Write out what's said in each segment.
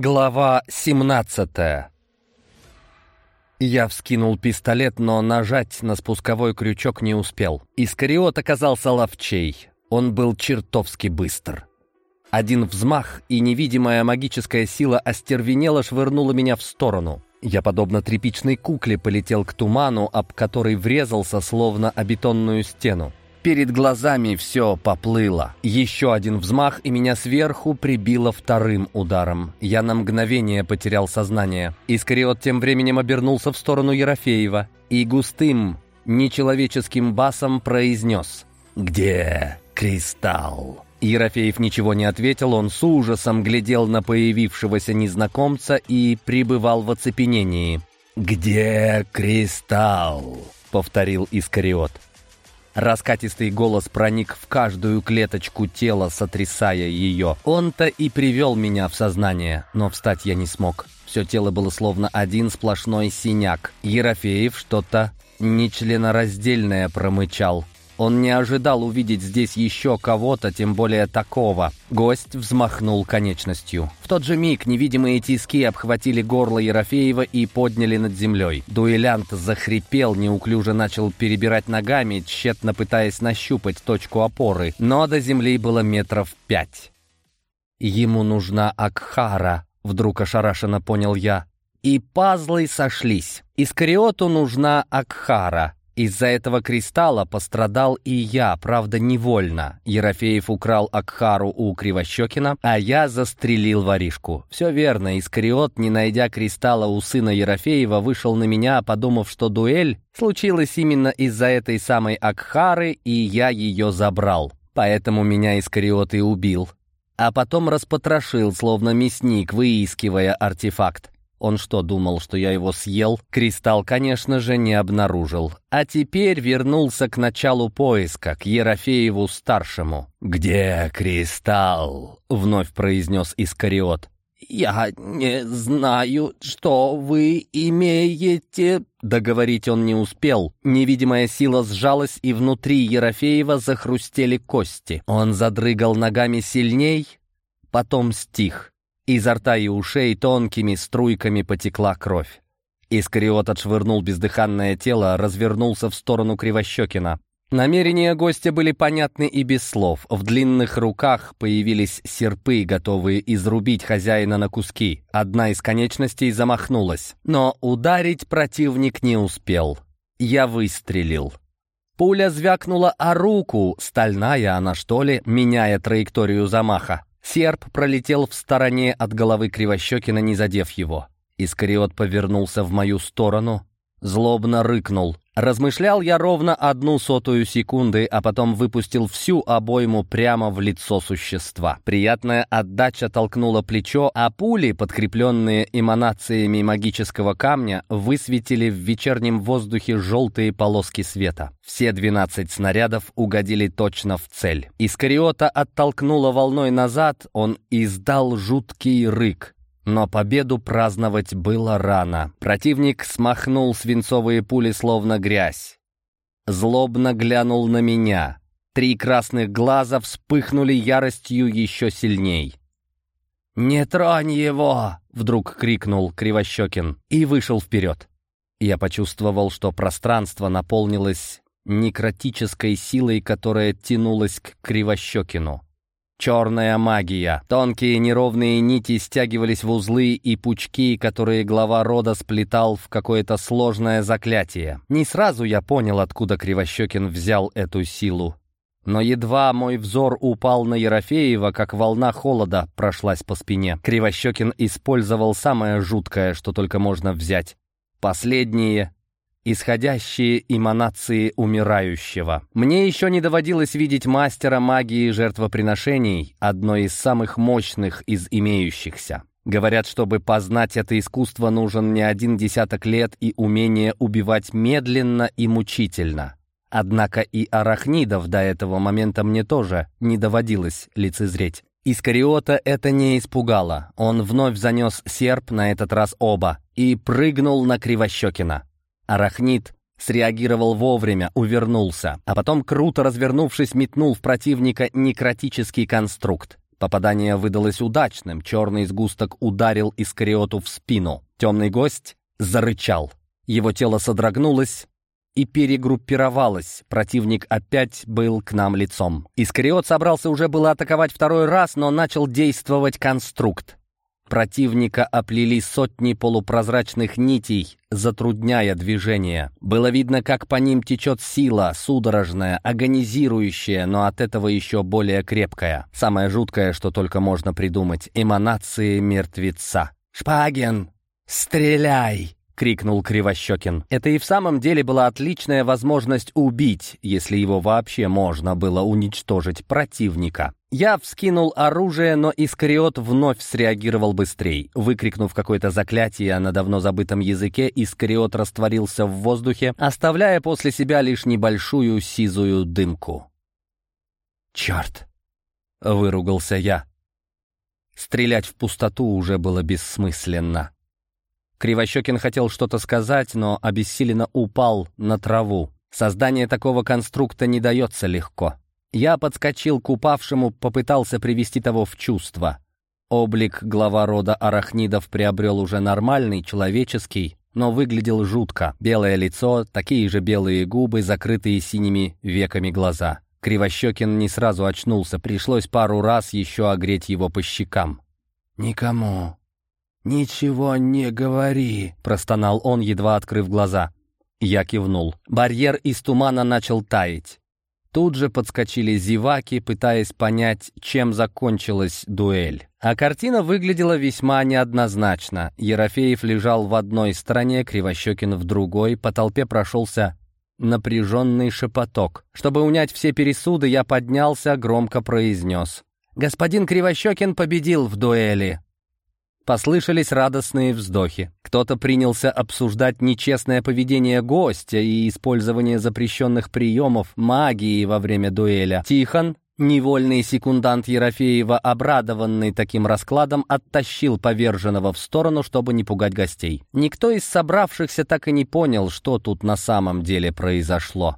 Глава 17 Я вскинул пистолет, но нажать на спусковой крючок не успел. Искариот оказался ловчей. Он был чертовски быстр. Один взмах, и невидимая магическая сила остервенела швырнула меня в сторону. Я, подобно тряпичной кукле, полетел к туману, об который врезался, словно о бетонную стену. Перед глазами все поплыло. Еще один взмах, и меня сверху прибило вторым ударом. Я на мгновение потерял сознание. Искариот тем временем обернулся в сторону Ерофеева и густым, нечеловеческим басом произнес «Где кристалл?» Ерофеев ничего не ответил, он с ужасом глядел на появившегося незнакомца и пребывал в оцепенении. «Где кристалл?» — повторил Искариот. Раскатистый голос проник в каждую клеточку тела, сотрясая ее. Он-то и привел меня в сознание, но встать я не смог. Все тело было словно один сплошной синяк. Ерофеев что-то нечленораздельное промычал. Он не ожидал увидеть здесь еще кого-то, тем более такого. Гость взмахнул конечностью. В тот же миг невидимые тиски обхватили горло Ерофеева и подняли над землей. Дуэлянт захрипел, неуклюже начал перебирать ногами, тщетно пытаясь нащупать точку опоры, но до земли было метров пять. «Ему нужна Акхара», — вдруг ошарашенно понял я. И пазлы сошлись. Искариоту нужна Акхара — из-за этого кристалла пострадал и я, правда, невольно. Ерофеев украл Акхару у Кривощекина, а я застрелил воришку. Все верно, Искариот, не найдя кристалла у сына Ерофеева, вышел на меня, подумав, что дуэль случилась именно из-за этой самой Акхары, и я ее забрал. Поэтому меня Искариот и убил. А потом распотрошил, словно мясник, выискивая артефакт. Он что, думал, что я его съел? Кристалл, конечно же, не обнаружил. А теперь вернулся к началу поиска, к Ерофееву-старшему. «Где кристалл?» — вновь произнес Искариот. «Я не знаю, что вы имеете...» Договорить он не успел. Невидимая сила сжалась, и внутри Ерофеева захрустели кости. Он задрыгал ногами сильней, потом стих. Изо рта и ушей тонкими струйками потекла кровь. Искариот отшвырнул бездыханное тело, развернулся в сторону Кривощекина. Намерения гостя были понятны и без слов. В длинных руках появились серпы, готовые изрубить хозяина на куски. Одна из конечностей замахнулась. Но ударить противник не успел. Я выстрелил. Пуля звякнула о руку, стальная она что ли, меняя траекторию замаха. Серп пролетел в стороне от головы Кривощекина, не задев его. Искариот повернулся в мою сторону, злобно рыкнул. Размышлял я ровно одну сотую секунды, а потом выпустил всю обойму прямо в лицо существа. Приятная отдача толкнула плечо, а пули, подкрепленные эманациями магического камня, высветили в вечернем воздухе желтые полоски света. Все двенадцать снарядов угодили точно в цель. Искариота оттолкнула волной назад, он издал жуткий рык. Но победу праздновать было рано. Противник смахнул свинцовые пули словно грязь. Злобно глянул на меня. Три красных глаза вспыхнули яростью еще сильней. «Не тронь его!» — вдруг крикнул Кривощекин и вышел вперед. Я почувствовал, что пространство наполнилось некротической силой, которая тянулась к Кривощекину. Черная магия. Тонкие неровные нити стягивались в узлы и пучки, которые глава рода сплетал в какое-то сложное заклятие. Не сразу я понял, откуда Кривощекин взял эту силу. Но едва мой взор упал на Ерофеева, как волна холода прошлась по спине. Кривощекин использовал самое жуткое, что только можно взять. Последние исходящие эманации умирающего. Мне еще не доводилось видеть мастера магии жертвоприношений, одной из самых мощных из имеющихся. Говорят, чтобы познать это искусство, нужен не один десяток лет и умение убивать медленно и мучительно. Однако и арахнидов до этого момента мне тоже не доводилось лицезреть. Искариота это не испугало. Он вновь занес серп, на этот раз оба, и прыгнул на Кривощекина. Арахнит среагировал вовремя, увернулся, а потом, круто развернувшись, метнул в противника некротический конструкт. Попадание выдалось удачным. Черный сгусток ударил Искариоту в спину. Темный гость зарычал. Его тело содрогнулось и перегруппировалось. Противник опять был к нам лицом. Искариот собрался уже было атаковать второй раз, но начал действовать конструкт. Противника оплели сотни полупрозрачных нитей, затрудняя движение. Было видно, как по ним течет сила, судорожная, агонизирующая, но от этого еще более крепкая. Самое жуткое, что только можно придумать — эманации мертвеца. «Шпаген, стреляй!» — крикнул Кривощекин. Это и в самом деле была отличная возможность убить, если его вообще можно было уничтожить противника. Я вскинул оружие, но Искариот вновь среагировал быстрее. Выкрикнув какое-то заклятие на давно забытом языке, Искариот растворился в воздухе, оставляя после себя лишь небольшую сизую дымку. «Черт!» — выругался я. Стрелять в пустоту уже было бессмысленно. Кривощекин хотел что-то сказать, но обессиленно упал на траву. Создание такого конструкта не дается легко. Я подскочил к упавшему, попытался привести того в чувство. Облик глава рода арахнидов приобрел уже нормальный, человеческий, но выглядел жутко. Белое лицо, такие же белые губы, закрытые синими веками глаза. Кривощекин не сразу очнулся, пришлось пару раз еще огреть его по щекам. «Никому ничего не говори», — простонал он, едва открыв глаза. Я кивнул. Барьер из тумана начал таять. Тут же подскочили зеваки, пытаясь понять, чем закончилась дуэль. А картина выглядела весьма неоднозначно. Ерофеев лежал в одной стороне, Кривощекин в другой, по толпе прошелся напряженный шепоток. Чтобы унять все пересуды, я поднялся, громко произнес. «Господин Кривощекин победил в дуэли!» Послышались радостные вздохи. Кто-то принялся обсуждать нечестное поведение гостя и использование запрещенных приемов магии во время дуэля. Тихон, невольный секундант Ерофеева, обрадованный таким раскладом, оттащил поверженного в сторону, чтобы не пугать гостей. Никто из собравшихся так и не понял, что тут на самом деле произошло.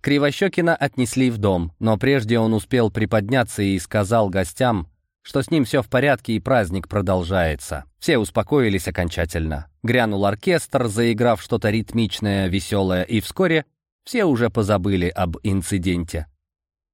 Кривощекина отнесли в дом, но прежде он успел приподняться и сказал гостям, что с ним все в порядке и праздник продолжается. Все успокоились окончательно. Грянул оркестр, заиграв что-то ритмичное, веселое, и вскоре все уже позабыли об инциденте.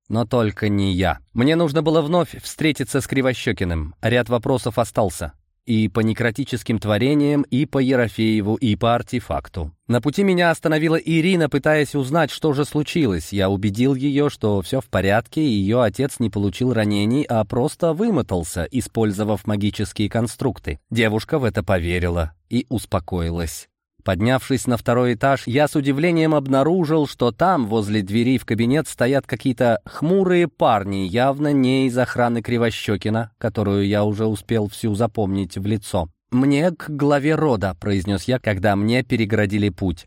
Но только не я. Мне нужно было вновь встретиться с Кривощекиным. Ряд вопросов остался и по некротическим творениям, и по Ерофееву, и по артефакту. На пути меня остановила Ирина, пытаясь узнать, что же случилось. Я убедил ее, что все в порядке, ее отец не получил ранений, а просто вымотался, использовав магические конструкты. Девушка в это поверила и успокоилась. Поднявшись на второй этаж, я с удивлением обнаружил, что там, возле двери в кабинет, стоят какие-то хмурые парни, явно не из охраны Кривощекина, которую я уже успел всю запомнить в лицо. «Мне к главе рода», — произнес я, когда мне переградили путь.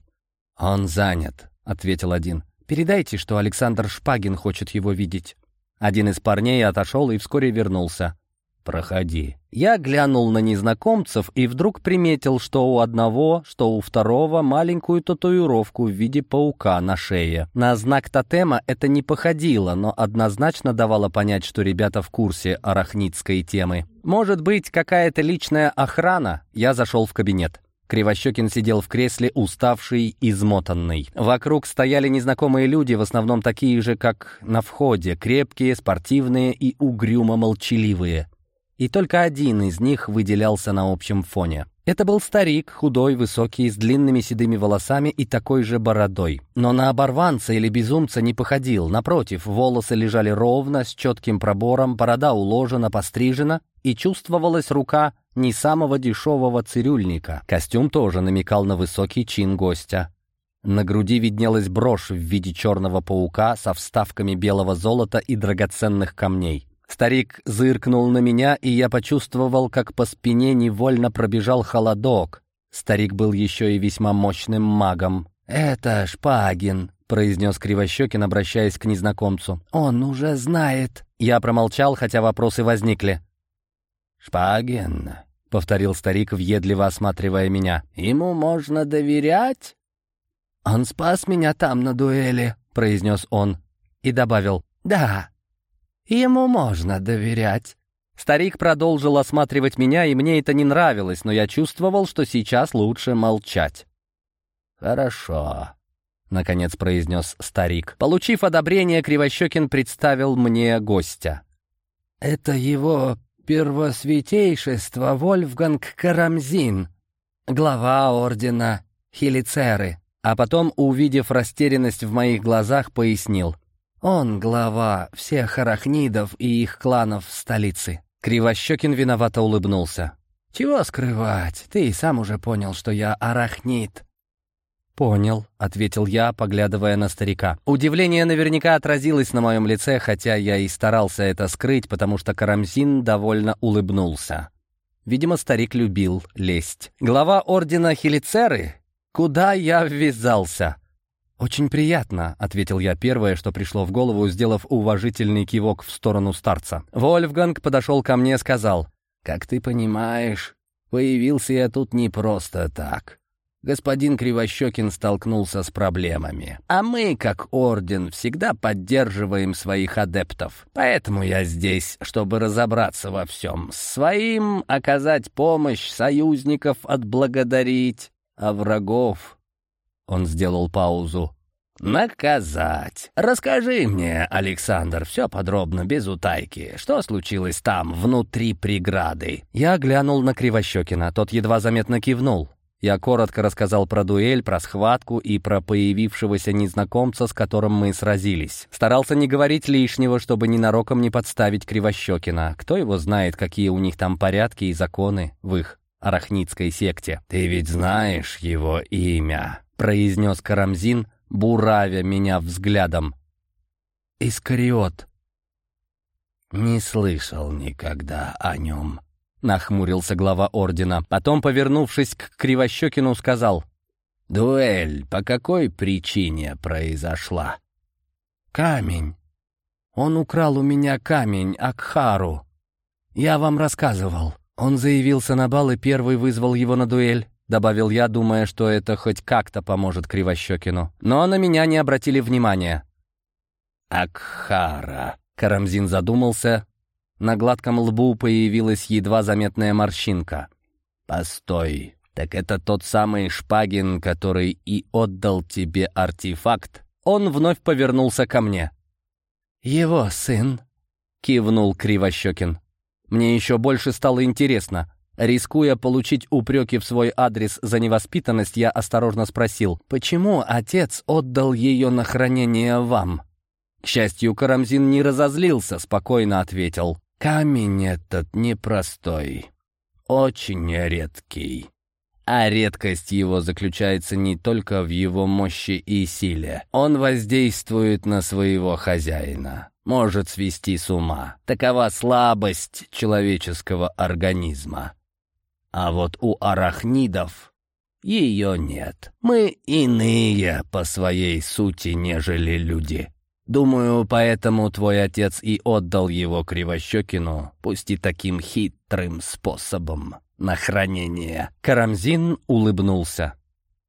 «Он занят», — ответил один. «Передайте, что Александр Шпагин хочет его видеть». Один из парней отошел и вскоре вернулся. «Проходи». Я глянул на незнакомцев и вдруг приметил, что у одного, что у второго маленькую татуировку в виде паука на шее. На знак тотема это не походило, но однозначно давало понять, что ребята в курсе арахнитской темы. Может быть, какая-то личная охрана? Я зашел в кабинет. Кривощекин сидел в кресле, уставший, измотанный. Вокруг стояли незнакомые люди, в основном такие же, как на входе, крепкие, спортивные и угрюмо молчаливые и только один из них выделялся на общем фоне. Это был старик, худой, высокий, с длинными седыми волосами и такой же бородой. Но на оборванца или безумца не походил. Напротив, волосы лежали ровно, с четким пробором, борода уложена, пострижена, и чувствовалась рука не самого дешевого цирюльника. Костюм тоже намекал на высокий чин гостя. На груди виднелась брошь в виде черного паука со вставками белого золота и драгоценных камней. Старик зыркнул на меня, и я почувствовал, как по спине невольно пробежал холодок. Старик был еще и весьма мощным магом. «Это Шпагин», — произнес Кривощекин, обращаясь к незнакомцу. «Он уже знает». Я промолчал, хотя вопросы возникли. «Шпагин», — повторил старик, въедливо осматривая меня. «Ему можно доверять?» «Он спас меня там на дуэли», — произнес он и добавил. «Да, Ему можно доверять». Старик продолжил осматривать меня, и мне это не нравилось, но я чувствовал, что сейчас лучше молчать. «Хорошо», — наконец произнес старик. Получив одобрение, Кривощекин представил мне гостя. «Это его первосвятейшество Вольфганг Карамзин, глава ордена Хелицеры». А потом, увидев растерянность в моих глазах, пояснил. «Он глава всех арахнидов и их кланов в столице». Кривощекин виновато улыбнулся. «Чего скрывать? Ты и сам уже понял, что я арахнит». «Понял», — ответил я, поглядывая на старика. Удивление наверняка отразилось на моем лице, хотя я и старался это скрыть, потому что Карамзин довольно улыбнулся. Видимо, старик любил лесть. Глава ордена Хелицеры? Куда я ввязался? «Очень приятно», — ответил я первое, что пришло в голову, сделав уважительный кивок в сторону старца. Вольфганг подошел ко мне и сказал, «Как ты понимаешь, появился я тут не просто так. Господин Кривощекин столкнулся с проблемами. А мы, как орден, всегда поддерживаем своих адептов. Поэтому я здесь, чтобы разобраться во всем. Своим оказать помощь, союзников отблагодарить, а врагов он сделал паузу. «Наказать. Расскажи мне, Александр, все подробно, без утайки. Что случилось там, внутри преграды?» Я глянул на Кривощекина. Тот едва заметно кивнул. Я коротко рассказал про дуэль, про схватку и про появившегося незнакомца, с которым мы сразились. Старался не говорить лишнего, чтобы ненароком не подставить Кривощекина. Кто его знает, какие у них там порядки и законы в их арахнитской секте. «Ты ведь знаешь его имя?» — произнес Карамзин, буравя меня взглядом. «Искариот». «Не слышал никогда о нем», — нахмурился глава ордена. Потом, повернувшись к Кривощекину, сказал, «Дуэль по какой причине произошла?» «Камень. Он украл у меня камень, Акхару. Я вам рассказывал. Он заявился на бал и первый вызвал его на дуэль. — добавил я, думая, что это хоть как-то поможет Кривощекину. Но на меня не обратили внимания. «Акхара», — Карамзин задумался. На гладком лбу появилась едва заметная морщинка. «Постой, так это тот самый Шпагин, который и отдал тебе артефакт?» Он вновь повернулся ко мне. «Его сын», — кивнул Кривощекин. Мне еще больше стало интересно. Рискуя получить упреки в свой адрес за невоспитанность, я осторожно спросил, «Почему отец отдал ее на хранение вам?» К счастью, Карамзин не разозлился, спокойно ответил, «Камень этот непростой, очень редкий. А редкость его заключается не только в его мощи и силе. Он воздействует на своего хозяина, может свести с ума. Такова слабость человеческого организма. А вот у арахнидов ее нет. Мы иные по своей сути, нежели люди. Думаю, поэтому твой отец и отдал его Кривощекину, пусть и таким хитрым способом, на хранение. Карамзин улыбнулся.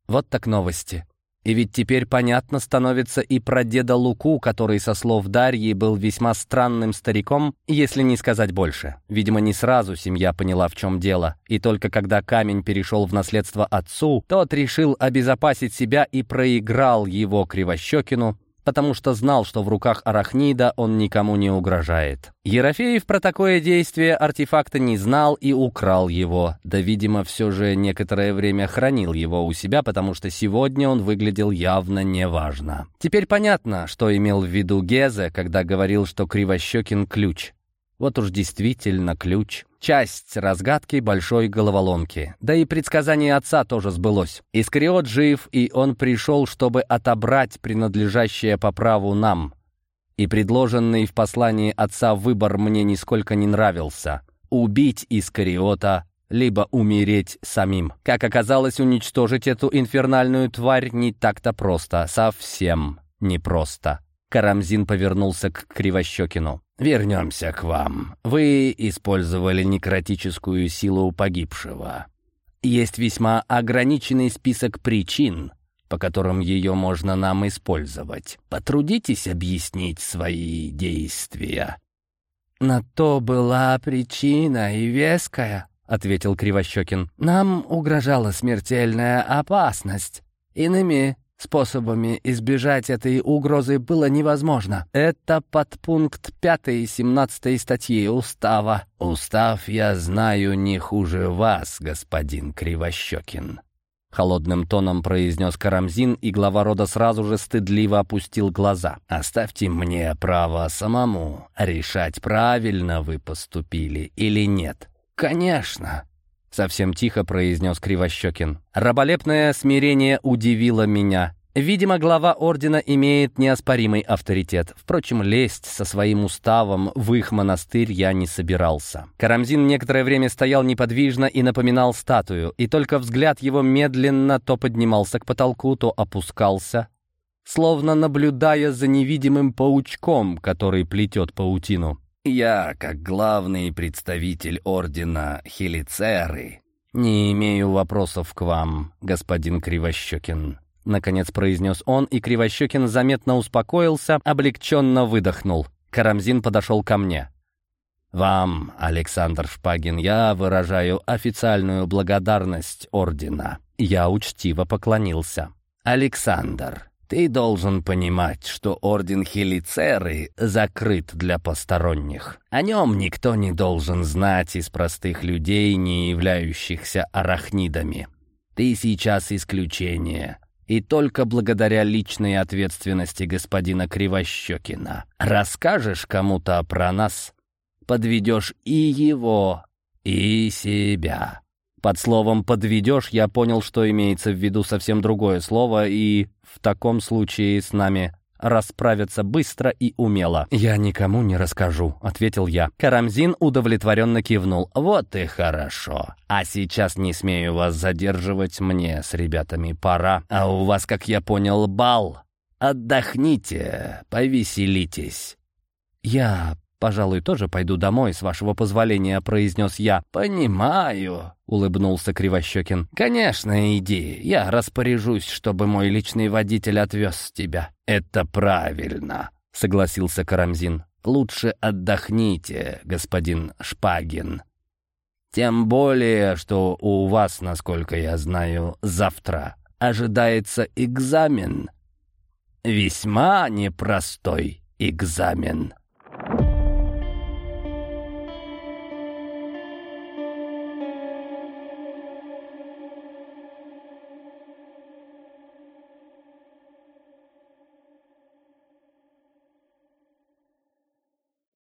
Вот так новости. И ведь теперь понятно становится и про деда Луку, который, со слов Дарьи, был весьма странным стариком, если не сказать больше. Видимо, не сразу семья поняла, в чем дело. И только когда камень перешел в наследство отцу, тот решил обезопасить себя и проиграл его Кривощекину, потому что знал, что в руках арахнида он никому не угрожает. Ерофеев про такое действие артефакта не знал и украл его, да, видимо, все же некоторое время хранил его у себя, потому что сегодня он выглядел явно неважно. Теперь понятно, что имел в виду Гезе, когда говорил, что Кривощекин ключ. Вот уж действительно ключ. Часть разгадки большой головоломки. Да и предсказание отца тоже сбылось. Искариот жив, и он пришел, чтобы отобрать принадлежащее по праву нам. И предложенный в послании отца выбор мне нисколько не нравился. Убить Искариота, либо умереть самим. Как оказалось, уничтожить эту инфернальную тварь не так-то просто. Совсем непросто. Карамзин повернулся к Кривощекину. «Вернемся к вам. Вы использовали некротическую силу погибшего. Есть весьма ограниченный список причин, по которым ее можно нам использовать. Потрудитесь объяснить свои действия». «На то была причина и веская», — ответил Кривощекин. «Нам угрожала смертельная опасность. Иными способами избежать этой угрозы было невозможно. Это подпункт 5 17 статьи Устава. Устав я знаю не хуже вас, господин Кривощекин. Холодным тоном произнес Карамзин, и глава рода сразу же стыдливо опустил глаза. «Оставьте мне право самому решать, правильно вы поступили или нет». «Конечно», Совсем тихо произнес Кривощекин. Раболепное смирение удивило меня. Видимо, глава ордена имеет неоспоримый авторитет. Впрочем, лезть со своим уставом в их монастырь я не собирался. Карамзин некоторое время стоял неподвижно и напоминал статую, и только взгляд его медленно то поднимался к потолку, то опускался, словно наблюдая за невидимым паучком, который плетет паутину. Я, как главный представитель ордена Хелицеры, не имею вопросов к вам, господин Кривощекин. Наконец произнес он, и Кривощекин заметно успокоился, облегченно выдохнул. Карамзин подошел ко мне. «Вам, Александр Шпагин, я выражаю официальную благодарность ордена». Я учтиво поклонился. «Александр, ты должен понимать, что орден Хелицеры закрыт для посторонних. О нем никто не должен знать из простых людей, не являющихся арахнидами. Ты сейчас исключение. И только благодаря личной ответственности господина Кривощекина. Расскажешь кому-то про нас, подведешь и его, и себя. Под словом «подведешь» я понял, что имеется в виду совсем другое слово, и в таком случае с нами расправятся быстро и умело. «Я никому не расскажу», — ответил я. Карамзин удовлетворенно кивнул. «Вот и хорошо. А сейчас не смею вас задерживать, мне с ребятами пора. А у вас, как я понял, бал. Отдохните, повеселитесь». «Я «Пожалуй, тоже пойду домой, с вашего позволения», — произнес я. «Понимаю», — улыбнулся Кривощекин. «Конечно, иди. Я распоряжусь, чтобы мой личный водитель отвез тебя». «Это правильно», — согласился Карамзин. «Лучше отдохните, господин Шпагин. Тем более, что у вас, насколько я знаю, завтра ожидается экзамен. Весьма непростой экзамен».